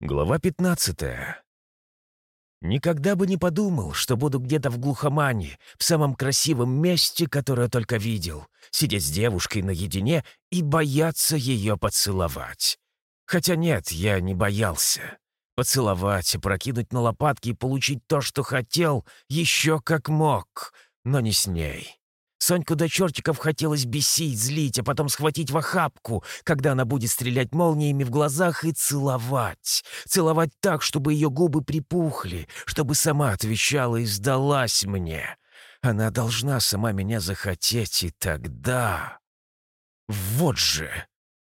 Глава 15. Никогда бы не подумал, что буду где-то в глухомане, в самом красивом месте, которое только видел, сидеть с девушкой наедине и бояться ее поцеловать. Хотя нет, я не боялся. Поцеловать, опрокинуть на лопатки и получить то, что хотел, еще как мог, но не с ней. Соньку до чертиков хотелось бесить, злить, а потом схватить в охапку, когда она будет стрелять молниями в глазах и целовать. Целовать так, чтобы ее губы припухли, чтобы сама отвечала и сдалась мне. Она должна сама меня захотеть, и тогда... Вот же!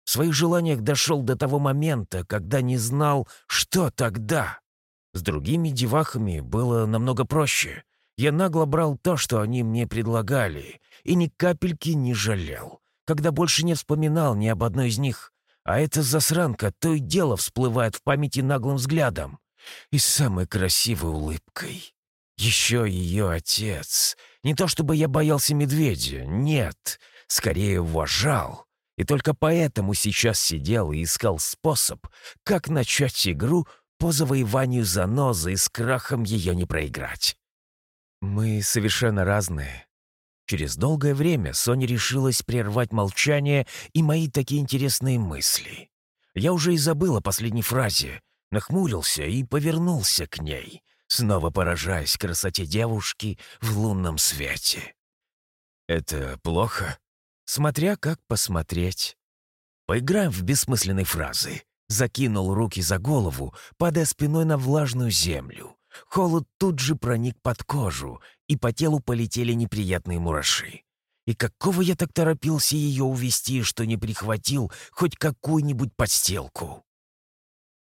В своих желаниях дошел до того момента, когда не знал, что тогда. С другими девахами было намного проще. Я нагло брал то, что они мне предлагали, и ни капельки не жалел, когда больше не вспоминал ни об одной из них. А эта засранка то и дело всплывает в памяти наглым взглядом и самой красивой улыбкой. Еще ее отец. Не то чтобы я боялся медведя, нет, скорее уважал. И только поэтому сейчас сидел и искал способ, как начать игру по завоеванию занозы и с крахом ее не проиграть. Мы совершенно разные. Через долгое время Соня решилась прервать молчание и мои такие интересные мысли. Я уже и забыл о последней фразе, нахмурился и повернулся к ней, снова поражаясь красоте девушки в лунном свете. «Это плохо?» «Смотря как посмотреть». Поиграем в бессмысленные фразы. Закинул руки за голову, падая спиной на влажную землю. Холод тут же проник под кожу, и по телу полетели неприятные мураши. И какого я так торопился ее увести, что не прихватил хоть какую-нибудь подстилку?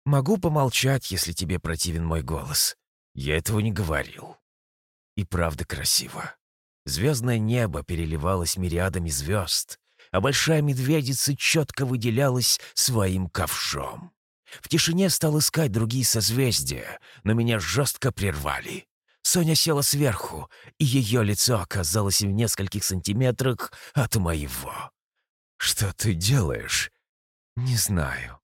Могу помолчать, если тебе противен мой голос. Я этого не говорил. И правда красиво. Звездное небо переливалось мириадами звезд, а большая медведица четко выделялась своим ковшом. В тишине стал искать другие созвездия, но меня жестко прервали. Соня села сверху, и ее лицо оказалось в нескольких сантиметрах от моего. «Что ты делаешь?» «Не знаю».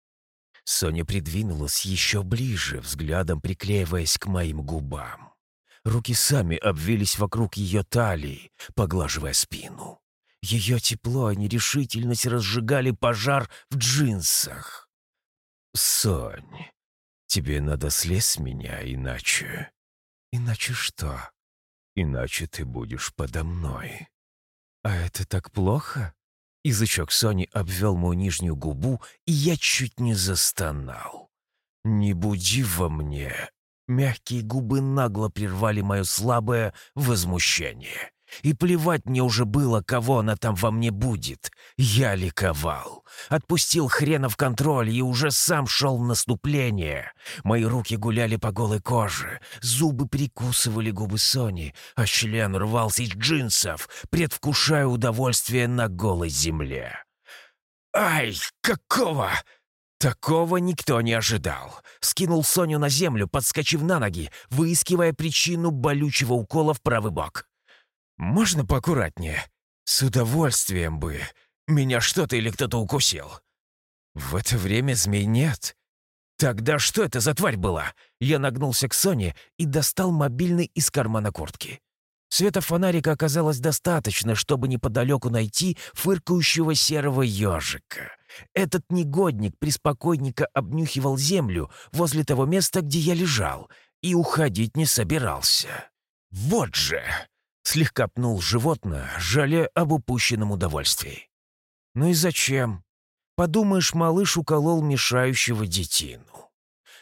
Соня придвинулась еще ближе, взглядом приклеиваясь к моим губам. Руки сами обвились вокруг ее талии, поглаживая спину. Ее тепло и нерешительность разжигали пожар в джинсах. «Сонь, тебе надо слезть меня, иначе...» «Иначе что?» «Иначе ты будешь подо мной». «А это так плохо?» Язычок Сони обвел мою нижнюю губу, и я чуть не застонал. «Не буди во мне!» Мягкие губы нагло прервали мое слабое возмущение. И плевать мне уже было, кого она там во мне будет. Я ликовал. Отпустил хренов контроль и уже сам шел в наступление. Мои руки гуляли по голой коже, зубы прикусывали губы Сони, а член рвался из джинсов, предвкушая удовольствие на голой земле. «Ай, какого?» Такого никто не ожидал. Скинул Соню на землю, подскочив на ноги, выискивая причину болючего укола в правый бок. «Можно поаккуратнее? С удовольствием бы. Меня что-то или кто-то укусил». «В это время змей нет». «Тогда что это за тварь была?» Я нагнулся к Соне и достал мобильный из кармана куртки. Света фонарика оказалось достаточно, чтобы неподалеку найти фыркающего серого ежика. Этот негодник приспокойненько обнюхивал землю возле того места, где я лежал, и уходить не собирался. «Вот же!» Слегка пнул животное, жалея об упущенном удовольствии. «Ну и зачем? Подумаешь, малыш уколол мешающего детину».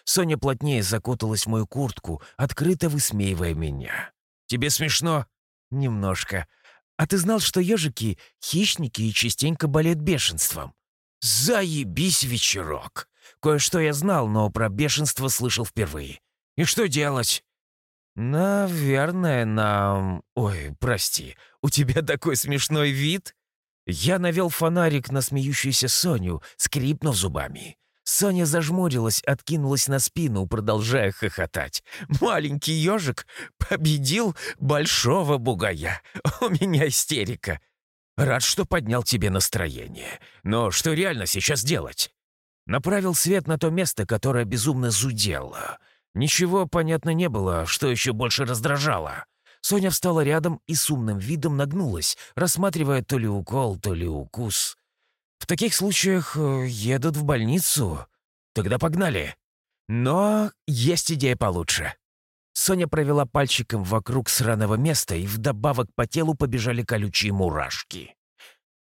Соня плотнее закуталась в мою куртку, открыто высмеивая меня. «Тебе смешно?» «Немножко. А ты знал, что ежики — хищники и частенько болеют бешенством?» «Заебись вечерок! Кое-что я знал, но про бешенство слышал впервые. И что делать?» «Наверное, нам... Ой, прости, у тебя такой смешной вид!» Я навел фонарик на смеющуюся Соню, скрипнув зубами. Соня зажмурилась, откинулась на спину, продолжая хохотать. «Маленький ежик победил большого бугая. У меня истерика. Рад, что поднял тебе настроение. Но что реально сейчас делать?» Направил свет на то место, которое безумно зудело. Ничего, понятно, не было, что еще больше раздражало. Соня встала рядом и с умным видом нагнулась, рассматривая то ли укол, то ли укус. «В таких случаях э, едут в больницу. Тогда погнали. Но есть идея получше». Соня провела пальчиком вокруг сраного места, и вдобавок по телу побежали колючие мурашки.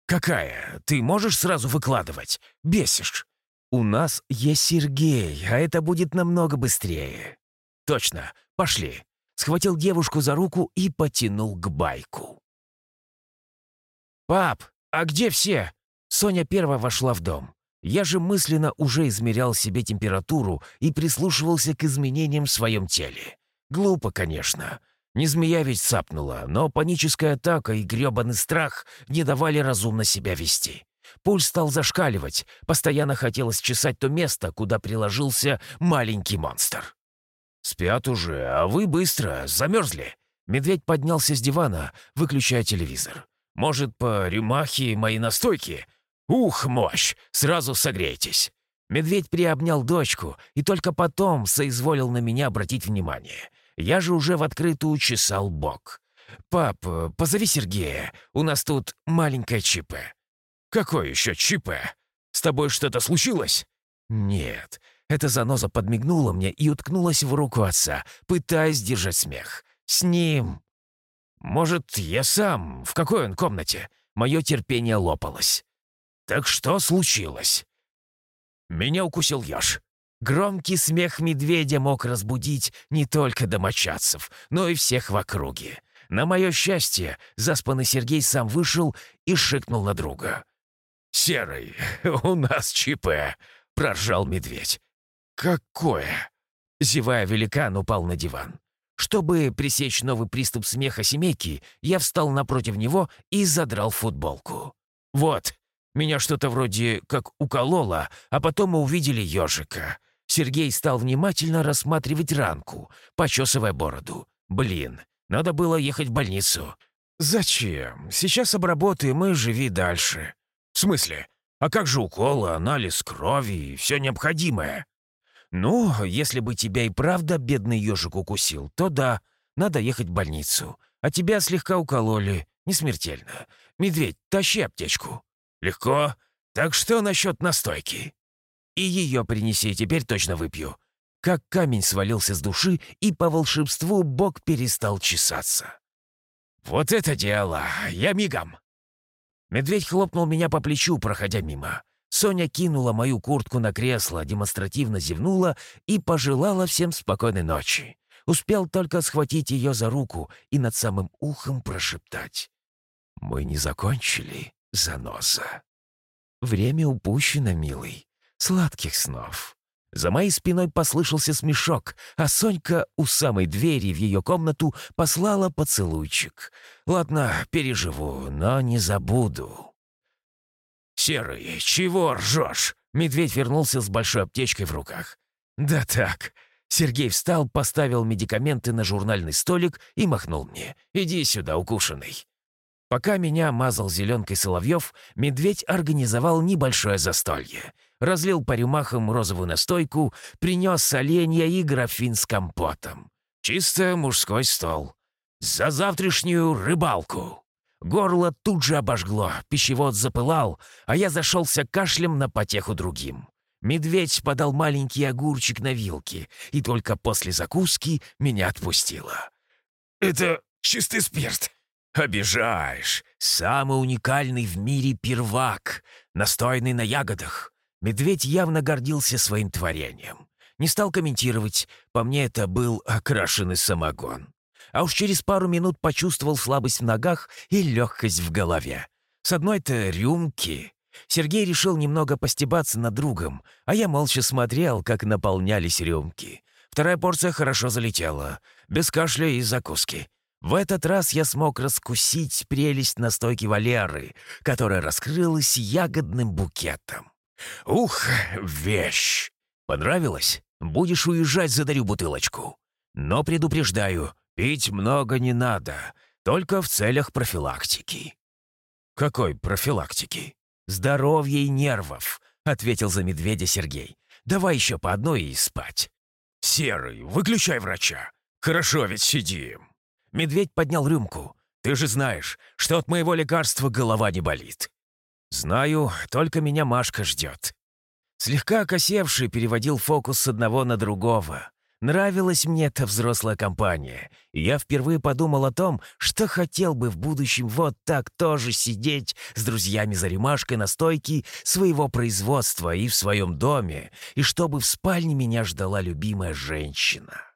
«Какая? Ты можешь сразу выкладывать? Бесишь!» «У нас есть Сергей, а это будет намного быстрее». «Точно, пошли». Схватил девушку за руку и потянул к байку. «Пап, а где все?» Соня первая вошла в дом. Я же мысленно уже измерял себе температуру и прислушивался к изменениям в своем теле. Глупо, конечно. Не змея ведь цапнула, но паническая атака и грёбаный страх не давали разумно себя вести. Пульс стал зашкаливать, постоянно хотелось чесать то место, куда приложился маленький монстр. «Спят уже, а вы быстро, замерзли». Медведь поднялся с дивана, выключая телевизор. «Может, по рюмахе моей настойки? Ух, мощь! Сразу согрейтесь!» Медведь приобнял дочку и только потом соизволил на меня обратить внимание. Я же уже в открытую чесал бок. «Пап, позови Сергея, у нас тут маленькое ЧП». «Какое еще ЧП? С тобой что-то случилось?» «Нет». Эта заноза подмигнула мне и уткнулась в руку отца, пытаясь держать смех. «С ним!» «Может, я сам? В какой он комнате?» Мое терпение лопалось. «Так что случилось?» Меня укусил еж. Громкий смех медведя мог разбудить не только домочадцев, но и всех в округе. На мое счастье, заспанный Сергей сам вышел и шикнул на друга. «Серый, у нас ЧП!» — проржал медведь. «Какое?» Зевая, великан упал на диван. Чтобы пресечь новый приступ смеха семейки, я встал напротив него и задрал футболку. «Вот, меня что-то вроде как укололо, а потом мы увидели ежика. Сергей стал внимательно рассматривать ранку, почесывая бороду. «Блин, надо было ехать в больницу». «Зачем? Сейчас обработаем и живи дальше». «В смысле? А как же уколы, анализ крови и все необходимое?» «Ну, если бы тебя и правда бедный ежик укусил, то да, надо ехать в больницу. А тебя слегка укололи, не смертельно. Медведь, тащи аптечку». «Легко. Так что насчет настойки?» И ее принеси, теперь точно выпью». Как камень свалился с души, и по волшебству бог перестал чесаться. «Вот это дело! Я мигом!» Медведь хлопнул меня по плечу, проходя мимо. Соня кинула мою куртку на кресло, демонстративно зевнула и пожелала всем спокойной ночи. Успел только схватить ее за руку и над самым ухом прошептать. «Мы не закончили, заноза. Время упущено, милый. Сладких снов. За моей спиной послышался смешок, а Сонька у самой двери в ее комнату послала поцелуйчик. Ладно, переживу, но не забуду. «Серый, чего ржешь?» Медведь вернулся с большой аптечкой в руках. «Да так». Сергей встал, поставил медикаменты на журнальный столик и махнул мне. «Иди сюда, укушенный». Пока меня мазал зеленкой Соловьев, медведь организовал небольшое застолье — разлил по рюмахам розовую настойку, принес оленья и графин с компотом. Чисто мужской стол. За завтрашнюю рыбалку. Горло тут же обожгло, пищевод запылал, а я зашелся кашлем на потеху другим. Медведь подал маленький огурчик на вилке, и только после закуски меня отпустило. «Это чистый спирт», «Обижаешь! Самый уникальный в мире первак, настойный на ягодах. Медведь явно гордился своим творением. Не стал комментировать, по мне это был окрашенный самогон. А уж через пару минут почувствовал слабость в ногах и легкость в голове. С одной-то рюмки. Сергей решил немного постебаться над другом, а я молча смотрел, как наполнялись рюмки. Вторая порция хорошо залетела, без кашля и закуски. В этот раз я смог раскусить прелесть настойки Валеры, которая раскрылась ягодным букетом. «Ух, вещь! Понравилось? Будешь уезжать, задарю бутылочку. Но предупреждаю, пить много не надо, только в целях профилактики». «Какой профилактики?» «Здоровья и нервов. — ответил за медведя Сергей. «Давай еще по одной и спать». «Серый, выключай врача. Хорошо ведь сидим». Медведь поднял рюмку. «Ты же знаешь, что от моего лекарства голова не болит». «Знаю, только меня Машка ждет». Слегка окосевший переводил фокус с одного на другого. Нравилась мне эта взрослая компания, и я впервые подумал о том, что хотел бы в будущем вот так тоже сидеть с друзьями за ремашкой на стойке своего производства и в своем доме, и чтобы в спальне меня ждала любимая женщина.